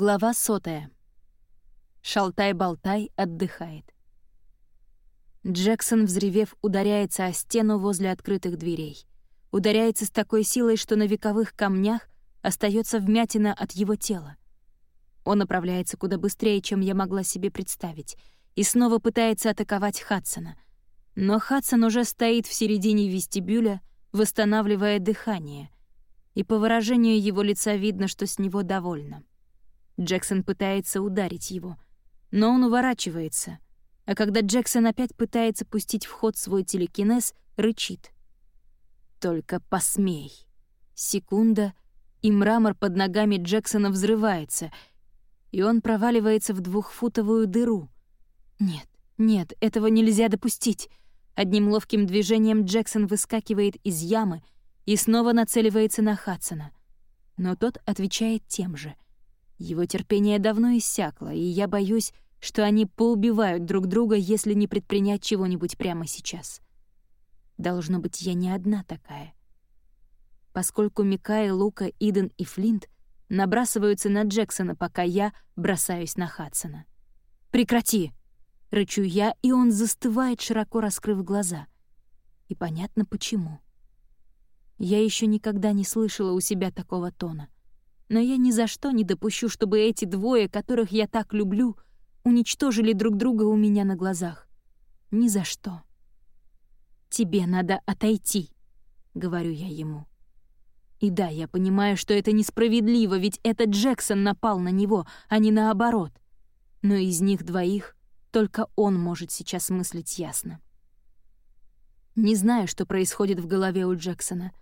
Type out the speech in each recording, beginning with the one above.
Глава сотая. Шалтай-болтай отдыхает. Джексон, взревев, ударяется о стену возле открытых дверей. Ударяется с такой силой, что на вековых камнях остается вмятина от его тела. Он направляется куда быстрее, чем я могла себе представить, и снова пытается атаковать Хадсона. Но Хадсон уже стоит в середине вестибюля, восстанавливая дыхание, и по выражению его лица видно, что с него довольно. Джексон пытается ударить его, но он уворачивается, а когда Джексон опять пытается пустить в ход свой телекинез, рычит. «Только посмей!» Секунда, и мрамор под ногами Джексона взрывается, и он проваливается в двухфутовую дыру. Нет, нет, этого нельзя допустить. Одним ловким движением Джексон выскакивает из ямы и снова нацеливается на Хадсона. Но тот отвечает тем же — его терпение давно иссякло, и я боюсь, что они поубивают друг друга, если не предпринять чего-нибудь прямо сейчас. Должно быть, я не одна такая. Поскольку Микай, Лука, Иден и Флинт набрасываются на Джексона, пока я бросаюсь на Хадсона. «Прекрати!» — рычу я, и он застывает, широко раскрыв глаза. И понятно, почему. Я еще никогда не слышала у себя такого тона — но я ни за что не допущу, чтобы эти двое, которых я так люблю, уничтожили друг друга у меня на глазах. Ни за что. «Тебе надо отойти», — говорю я ему. И да, я понимаю, что это несправедливо, ведь это Джексон напал на него, а не наоборот. Но из них двоих только он может сейчас мыслить ясно. Не знаю, что происходит в голове у Джексона,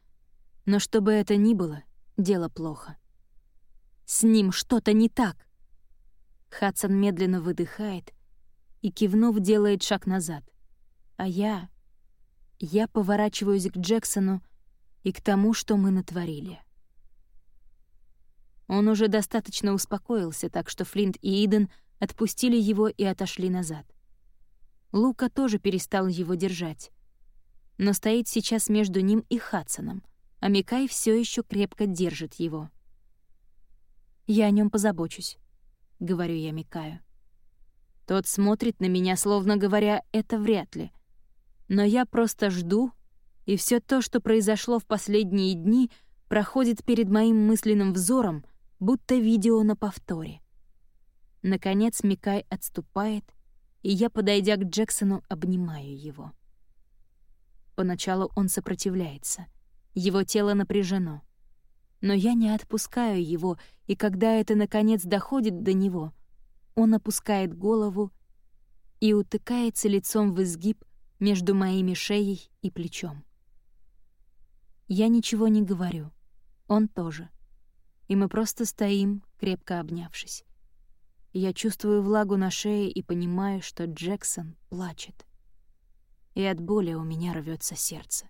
но что бы это ни было, дело плохо. С ним что-то не так. Хадсон медленно выдыхает и, кивнув, делает шаг назад. А я... Я поворачиваюсь к Джексону и к тому, что мы натворили. Он уже достаточно успокоился, так что Флинт и Иден отпустили его и отошли назад. Лука тоже перестал его держать, но стоит сейчас между ним и Хадсоном, а Микай все еще крепко держит его. Я о нем позабочусь», — говорю я Микаю. Тот смотрит на меня, словно говоря, это вряд ли. Но я просто жду, и все то, что произошло в последние дни, проходит перед моим мысленным взором, будто видео на повторе. Наконец Микай отступает, и я, подойдя к Джексону, обнимаю его. Поначалу он сопротивляется. Его тело напряжено. Но я не отпускаю его, и когда это, наконец, доходит до него, он опускает голову и утыкается лицом в изгиб между моими шеей и плечом. Я ничего не говорю, он тоже. И мы просто стоим, крепко обнявшись. Я чувствую влагу на шее и понимаю, что Джексон плачет. И от боли у меня рвется сердце.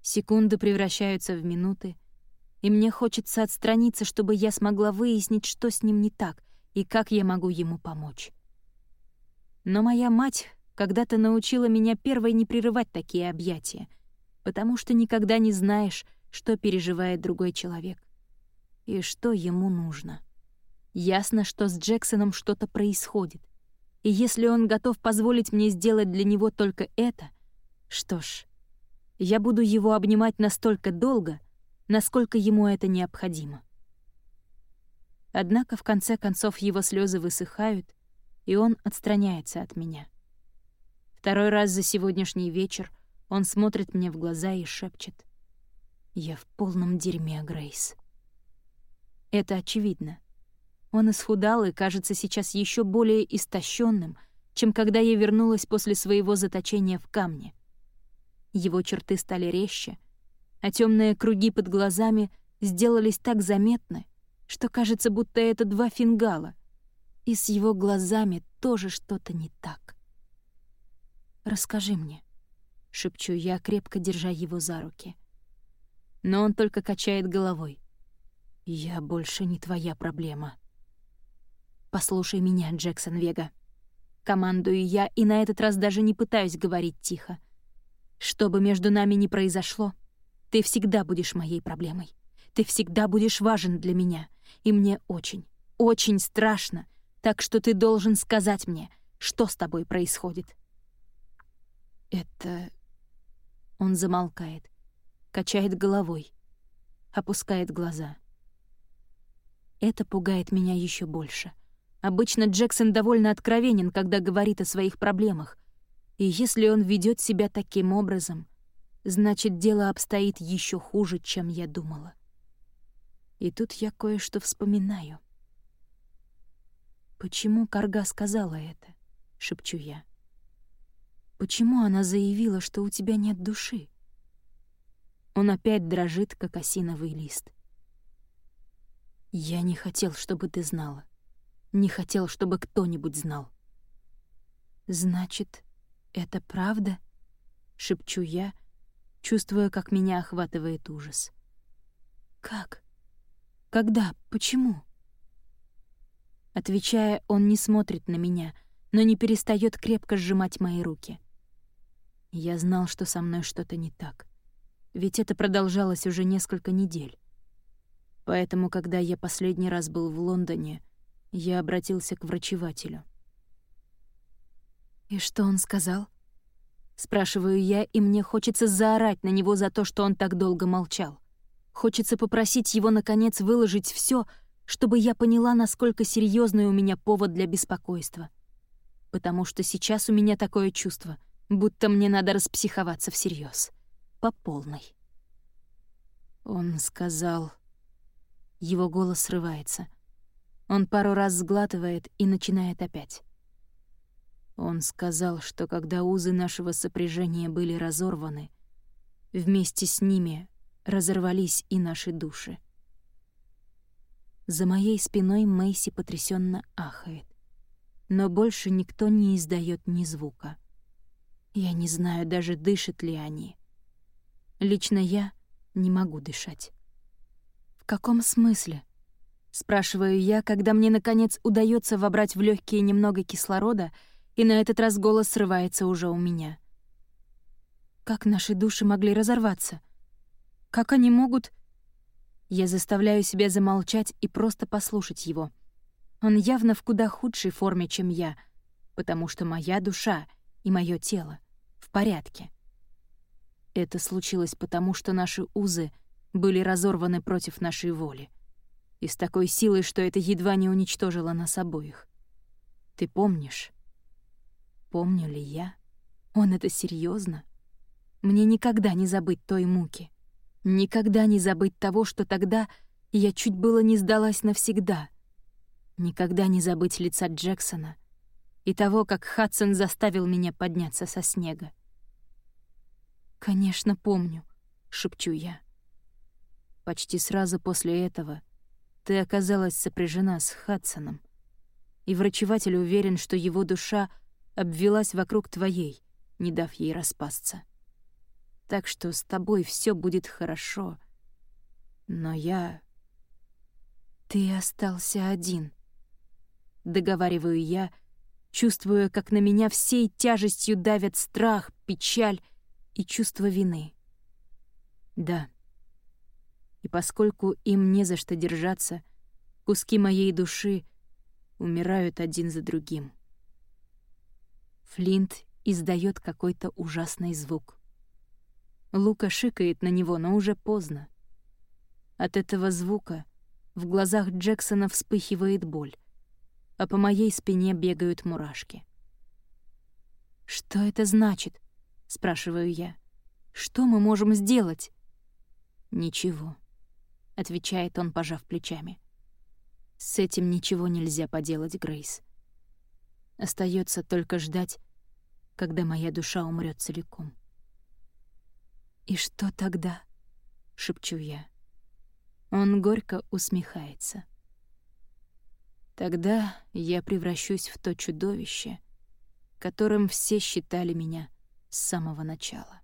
Секунды превращаются в минуты, и мне хочется отстраниться, чтобы я смогла выяснить, что с ним не так и как я могу ему помочь. Но моя мать когда-то научила меня первой не прерывать такие объятия, потому что никогда не знаешь, что переживает другой человек и что ему нужно. Ясно, что с Джексоном что-то происходит, и если он готов позволить мне сделать для него только это, что ж, я буду его обнимать настолько долго — насколько ему это необходимо. Однако в конце концов его слезы высыхают, и он отстраняется от меня. Второй раз за сегодняшний вечер он смотрит мне в глаза и шепчет. «Я в полном дерьме, Грейс». Это очевидно. Он исхудал и кажется сейчас еще более истощенным, чем когда я вернулась после своего заточения в камне. Его черты стали резче — а темные круги под глазами сделались так заметны, что кажется, будто это два фингала, и с его глазами тоже что-то не так. «Расскажи мне», — шепчу я, крепко держа его за руки. Но он только качает головой. «Я больше не твоя проблема». «Послушай меня, Джексон Вега». Командую я, и на этот раз даже не пытаюсь говорить тихо. Что бы между нами ни произошло, ты всегда будешь моей проблемой. Ты всегда будешь важен для меня. И мне очень, очень страшно, так что ты должен сказать мне, что с тобой происходит». «Это...» Он замолкает, качает головой, опускает глаза. Это пугает меня еще больше. Обычно Джексон довольно откровенен, когда говорит о своих проблемах. И если он ведет себя таким образом, значит, дело обстоит еще хуже, чем я думала. И тут я кое-что вспоминаю. «Почему Карга сказала это?» — шепчу я. «Почему она заявила, что у тебя нет души?» Он опять дрожит, как осиновый лист. «Я не хотел, чтобы ты знала. Не хотел, чтобы кто-нибудь знал». «Значит, это правда?» — шепчу я, чувствуя, как меня охватывает ужас. «Как? Когда? Почему?» Отвечая, он не смотрит на меня, но не перестает крепко сжимать мои руки. Я знал, что со мной что-то не так. Ведь это продолжалось уже несколько недель. Поэтому, когда я последний раз был в Лондоне, я обратился к врачевателю. «И что он сказал?» Спрашиваю я, и мне хочется заорать на него за то, что он так долго молчал. Хочется попросить его, наконец, выложить все, чтобы я поняла, насколько серьезный у меня повод для беспокойства. Потому что сейчас у меня такое чувство, будто мне надо распсиховаться всерьез, По полной. Он сказал... Его голос срывается. Он пару раз сглатывает и начинает опять. Он сказал, что когда узы нашего сопряжения были разорваны, вместе с ними разорвались и наши души. За моей спиной Мэйси потрясенно ахает. Но больше никто не издает ни звука. Я не знаю даже, дышат ли они. Лично я не могу дышать. «В каком смысле?» — спрашиваю я, когда мне, наконец, удается вобрать в легкие немного кислорода, и на этот раз голос срывается уже у меня. «Как наши души могли разорваться? Как они могут...» Я заставляю себя замолчать и просто послушать его. Он явно в куда худшей форме, чем я, потому что моя душа и мое тело в порядке. Это случилось потому, что наши узы — были разорваны против нашей воли. И с такой силой, что это едва не уничтожило нас обоих. Ты помнишь? Помню ли я? Он это серьезно? Мне никогда не забыть той муки. Никогда не забыть того, что тогда я чуть было не сдалась навсегда. Никогда не забыть лица Джексона и того, как Хадсон заставил меня подняться со снега. «Конечно, помню», — шепчу я. Почти сразу после этого ты оказалась сопряжена с Хадсоном, и врачеватель уверен, что его душа обвелась вокруг твоей, не дав ей распасться. Так что с тобой все будет хорошо. Но я... Ты остался один. Договариваю я, чувствуя, как на меня всей тяжестью давят страх, печаль и чувство вины. Да, и поскольку им не за что держаться, куски моей души умирают один за другим. Флинт издает какой-то ужасный звук. Лука шикает на него, но уже поздно. От этого звука в глазах Джексона вспыхивает боль, а по моей спине бегают мурашки. «Что это значит?» — спрашиваю я. «Что мы можем сделать?» «Ничего», — отвечает он, пожав плечами. «С этим ничего нельзя поделать, Грейс. Остается только ждать, когда моя душа умрет целиком». «И что тогда?» — шепчу я. Он горько усмехается. «Тогда я превращусь в то чудовище, которым все считали меня с самого начала».